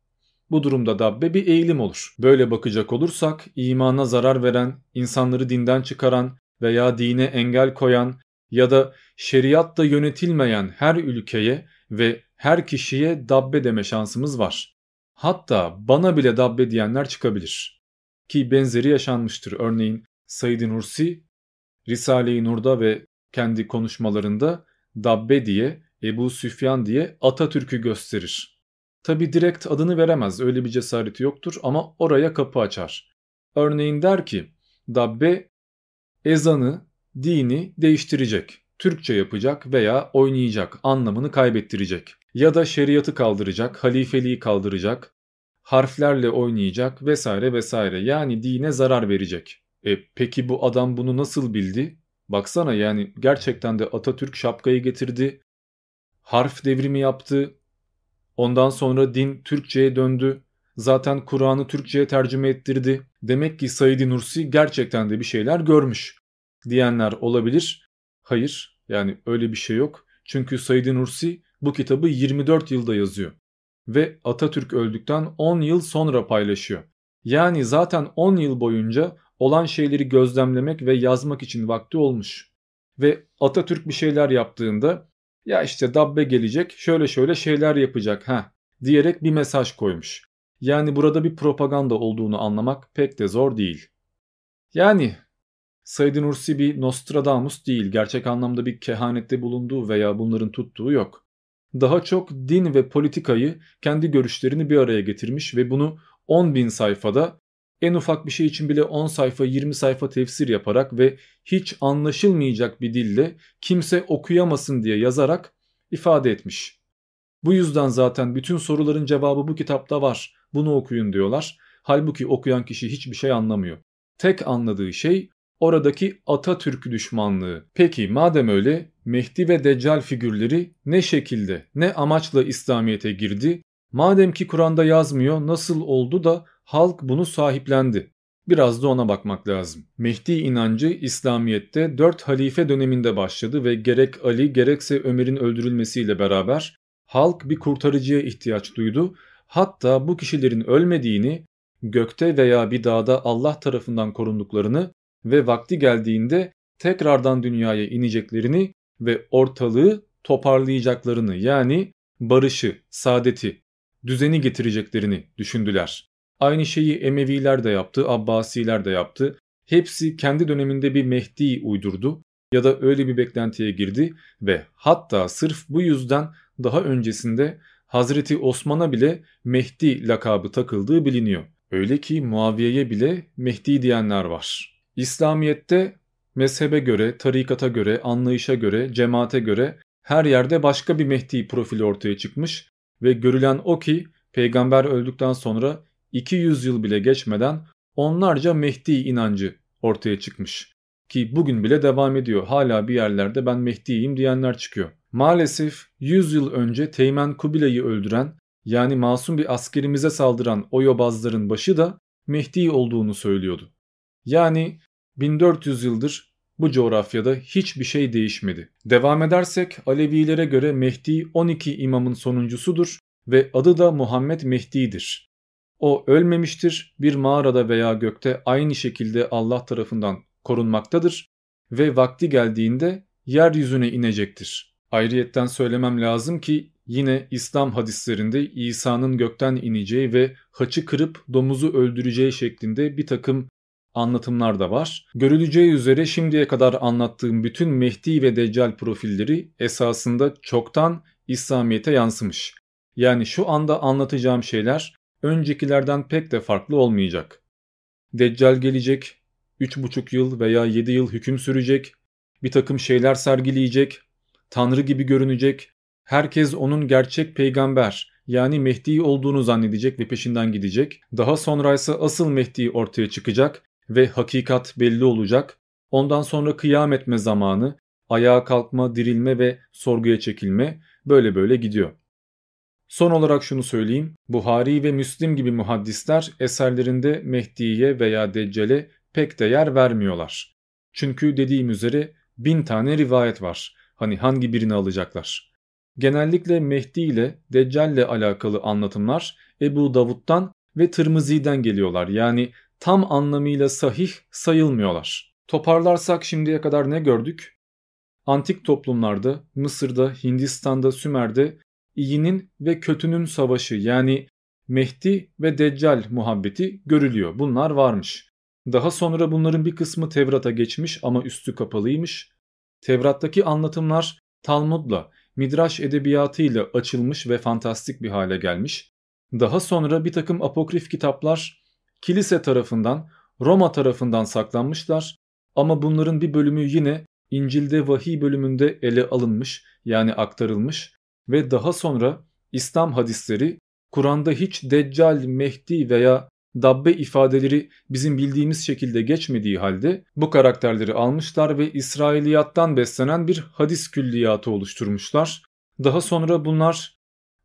Bu durumda dabbe bir eğilim olur. Böyle bakacak olursak imana zarar veren, insanları dinden çıkaran veya dine engel koyan ya da şeriatla yönetilmeyen her ülkeye ve her kişiye dabbe deme şansımız var. Hatta bana bile dabbe diyenler çıkabilir. Ki benzeri yaşanmıştır. Örneğin Said Nursi Risale-i Nur'da ve kendi konuşmalarında dabbe diye Ebu Süfyan diye Atatürk'ü gösterir. Tabi direkt adını veremez öyle bir cesareti yoktur ama oraya kapı açar. Örneğin der ki Dabbe ezanı, dini değiştirecek. Türkçe yapacak veya oynayacak, anlamını kaybettirecek. Ya da şeriatı kaldıracak, halifeliği kaldıracak, harflerle oynayacak vesaire vesaire. Yani dine zarar verecek. E peki bu adam bunu nasıl bildi? Baksana yani gerçekten de Atatürk şapkayı getirdi. Harf devrimi yaptı. Ondan sonra din Türkçe'ye döndü. Zaten Kur'an'ı Türkçe'ye tercüme ettirdi. Demek ki Said Nursi gerçekten de bir şeyler görmüş diyenler olabilir. Hayır yani öyle bir şey yok. Çünkü Said Nursi bu kitabı 24 yılda yazıyor. Ve Atatürk öldükten 10 yıl sonra paylaşıyor. Yani zaten 10 yıl boyunca olan şeyleri gözlemlemek ve yazmak için vakti olmuş. Ve Atatürk bir şeyler yaptığında ya işte Dabbe gelecek şöyle şöyle şeyler yapacak ha diyerek bir mesaj koymuş. Yani burada bir propaganda olduğunu anlamak pek de zor değil. Yani Said Nursi bir Nostradamus değil, gerçek anlamda bir kehanette bulunduğu veya bunların tuttuğu yok. Daha çok din ve politikayı kendi görüşlerini bir araya getirmiş ve bunu 10 bin sayfada en ufak bir şey için bile 10 sayfa 20 sayfa tefsir yaparak ve hiç anlaşılmayacak bir dille kimse okuyamasın diye yazarak ifade etmiş. Bu yüzden zaten bütün soruların cevabı bu kitapta var. Bunu okuyun diyorlar. Halbuki okuyan kişi hiçbir şey anlamıyor. Tek anladığı şey oradaki Atatürk düşmanlığı. Peki madem öyle Mehdi ve Deccal figürleri ne şekilde, ne amaçla İslamiyet'e girdi? Madem ki Kur'an'da yazmıyor nasıl oldu da halk bunu sahiplendi? Biraz da ona bakmak lazım. Mehdi inancı İslamiyet'te 4 halife döneminde başladı ve gerek Ali gerekse Ömer'in öldürülmesiyle beraber halk bir kurtarıcıya ihtiyaç duydu. Hatta bu kişilerin ölmediğini, gökte veya bir dağda Allah tarafından korunduklarını ve vakti geldiğinde tekrardan dünyaya ineceklerini ve ortalığı toparlayacaklarını yani barışı, saadeti, düzeni getireceklerini düşündüler. Aynı şeyi Emeviler de yaptı, Abbasiler de yaptı. Hepsi kendi döneminde bir Mehdi uydurdu ya da öyle bir beklentiye girdi ve hatta sırf bu yüzden daha öncesinde Hazreti Osman'a bile Mehdi lakabı takıldığı biliniyor. Öyle ki Muaviye'ye bile Mehdi diyenler var. İslamiyet'te mezhebe göre, tarikata göre, anlayışa göre, cemaate göre her yerde başka bir Mehdi profili ortaya çıkmış ve görülen o ki peygamber öldükten sonra 200 yıl bile geçmeden onlarca Mehdi inancı ortaya çıkmış. Ki bugün bile devam ediyor. Hala bir yerlerde ben Mehdi'yim diyenler çıkıyor. Maalesef 100 yıl önce Teğmen Kubilay'ı öldüren yani masum bir askerimize saldıran o yobazların başı da Mehdi olduğunu söylüyordu. Yani 1400 yıldır bu coğrafyada hiçbir şey değişmedi. Devam edersek Alevilere göre Mehdi 12 imamın sonuncusudur ve adı da Muhammed Mehdi'dir. O ölmemiştir, bir mağarada veya gökte aynı şekilde Allah tarafından korunmaktadır ve vakti geldiğinde yeryüzüne inecektir. Ayrıyetten söylemem lazım ki yine İslam hadislerinde İsa'nın gökten ineceği ve haçı kırıp domuzu öldüreceği şeklinde bir takım anlatımlar da var. Görüleceği üzere şimdiye kadar anlattığım bütün Mehdi ve Deccal profilleri esasında çoktan İslamiyet'e yansımış. Yani şu anda anlatacağım şeyler öncekilerden pek de farklı olmayacak. Deccal gelecek, 3,5 yıl veya 7 yıl hüküm sürecek, bir takım şeyler sergileyecek, Tanrı gibi görünecek, herkes onun gerçek peygamber yani Mehdi olduğunu zannedecek ve peşinden gidecek. Daha sonra ise asıl Mehdi ortaya çıkacak ve hakikat belli olacak. Ondan sonra kıyam etme zamanı, ayağa kalkma, dirilme ve sorguya çekilme böyle böyle gidiyor. Son olarak şunu söyleyeyim. Buhari ve Müslim gibi muhaddisler eserlerinde Mehdi'ye veya Deccal'e pek değer vermiyorlar. Çünkü dediğim üzere bin tane rivayet var. Hani hangi birini alacaklar? Genellikle Mehdi ile Deccal ile alakalı anlatımlar Ebu Davud'dan ve Tırmızı'dan geliyorlar. Yani tam anlamıyla sahih sayılmıyorlar. Toparlarsak şimdiye kadar ne gördük? Antik toplumlarda, Mısır'da, Hindistan'da, Sümer'de iyinin ve kötünün savaşı yani Mehdi ve Deccal muhabbeti görülüyor. Bunlar varmış. Daha sonra bunların bir kısmı Tevrat'a geçmiş ama üstü kapalıymış. Tevrat'taki anlatımlar Talmud'la, Midraş edebiyatıyla açılmış ve fantastik bir hale gelmiş. Daha sonra bir takım apokrif kitaplar kilise tarafından, Roma tarafından saklanmışlar ama bunların bir bölümü yine İncil'de vahiy bölümünde ele alınmış yani aktarılmış ve daha sonra İslam hadisleri Kur'an'da hiç Deccal, Mehdi veya Dabbe ifadeleri bizim bildiğimiz şekilde geçmediği halde bu karakterleri almışlar ve İsrailiyattan beslenen bir hadis külliyatı oluşturmuşlar. Daha sonra bunlar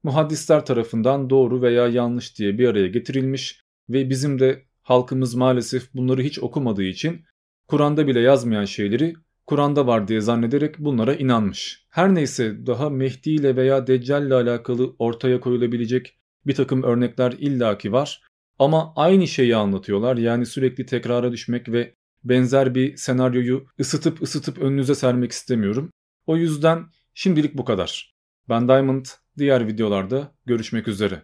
muhaddisler tarafından doğru veya yanlış diye bir araya getirilmiş ve bizim de halkımız maalesef bunları hiç okumadığı için Kur'an'da bile yazmayan şeyleri Kur'an'da var diye zannederek bunlara inanmış. Her neyse daha Mehdi ile veya Deccal ile alakalı ortaya koyulabilecek bir takım örnekler illaki var. Ama aynı şeyi anlatıyorlar yani sürekli tekrara düşmek ve benzer bir senaryoyu ısıtıp ısıtıp önünüze sermek istemiyorum. O yüzden şimdilik bu kadar. Ben Diamond, diğer videolarda görüşmek üzere.